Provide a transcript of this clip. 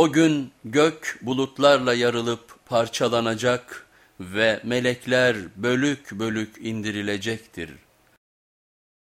O gün gök bulutlarla yarılıp parçalanacak ve melekler bölük bölük indirilecektir.